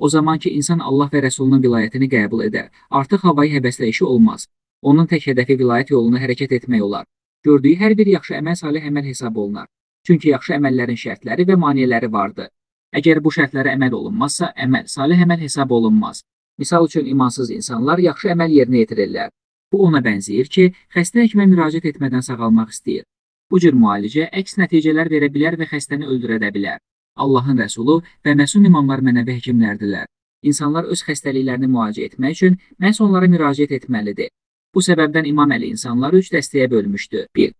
O zaman ki, insan Allah və Rəsulunun vilayətini qəbul edər, artıq havayı həvəslə işi olmaz. Onun tək hədəfi vilayət yolunda hərəkət etmək olar. Gördüyü hər bir yaxşı əməl salih əməl hesab olunar. Çünki yaxşı əməllərin şərtləri və maneələri vardır. Əgər bu şərtlərə əməl olunmazsa, əməl salih əməl hesab olunmaz. Misal üçün imansız insanlar yaxşı əməl yerinə yetirirlər. Bu ona bənzəyir ki, xəstə həkimə müraciət etmədən sağalmaq istəyir. Bu cür müalicə əks nəticələr verə bilər və xəstəni öldürə də bilər. Allahın rəsulu və məsum imamlar mənəvi həkimlərdilər. İnsanlar öz xəstəliklərini müalicə etmək üçün məhz onlara müraciət etməlidir. Bu səbəbdən İmam Əli insanları üç dəstəyə bölmüşdü. 1.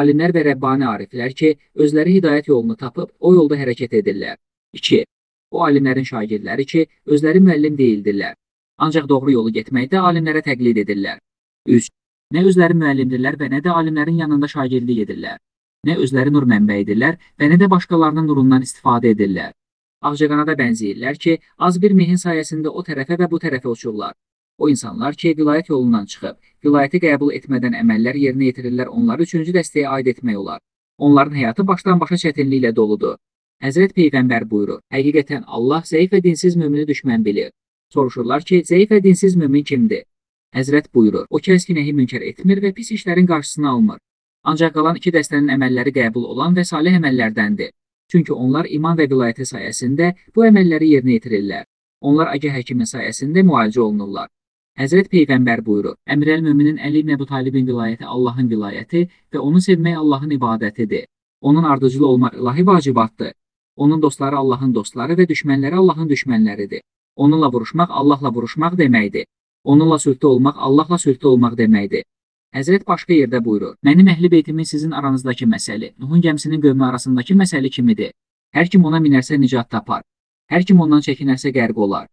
Alimlər və Rəbbani ariflər ki, özləri hidayət yolunu tapıb o yolda hərəkət edirlər. 2. O alimlərin şagirdləri ki, özləri müəllim deyildirlər. Ancaq doğru yolu getməkdə alimlərə təqlid edirlər. 3. Nə özləri müəllimdirlər və nə də alimlərin yanında şagirdlik edirlər. Nə özləri nur mənbəyidirlər və nə də başqalarının nurundan istifadə edirlər. Ağcaqanada bənzəyirlər ki, az bir mehin sayəsində o tərəfə və bu tərəfə uçurlar. O insanlar ki, vilayət yolundan çıxıb, vilayəti qəbul etmədən əməllər yerinə yetirirlər, onları üçüncü dəstəyə aid etmək olar. Onların həyatı başdan-başa çətinliklə doludur. Həzrət Peyğəmbər buyurur: Həqiqətən Allah zəif və dinsiz mümini düşmən bilir. Soruşurlar ki, zəif və dinsiz mömin kimdir? Həzrət buyurur: O kəs ki, nəhi münkər etmir və pis işlərin qarşısını almır. Ancaq qalan iki dəstənin əməlləri qəbul olan və salih əməllərdəndir. Çünki onlar iman və vilayəti sayəsində bu əməlləri yerinə yetirirlər. Onlar agah həkimin sayəsində müalicə olunurlar. Həzrət Peyğəmbər buyurur: Əmrəl möminin Əli ibn Əbu Talibin vilayəti Allahın vilayəti və onu sevmək Allahın ibadətidir. Onun ardıcılı olmaq ilahi vacibatdır. Onun dostları Allahın dostları və düşmənləri Allahın düşmənləridir. Onunla vuruşmaq Allahla vuruşmaq deməkdir. Onunla sülhdə olmaq Allahla sülhdə olmaq deməkdir. Həzrət başqa yerdə buyurur: Mənim əhli beytimin sizin aranızdakı məsəli, Nuhun gəmisinin qövmü arasındakı məsəli kimidir. Hər kim ona minərsə nicat tapar. Hər kim ondan çəkinərsə qərq olar.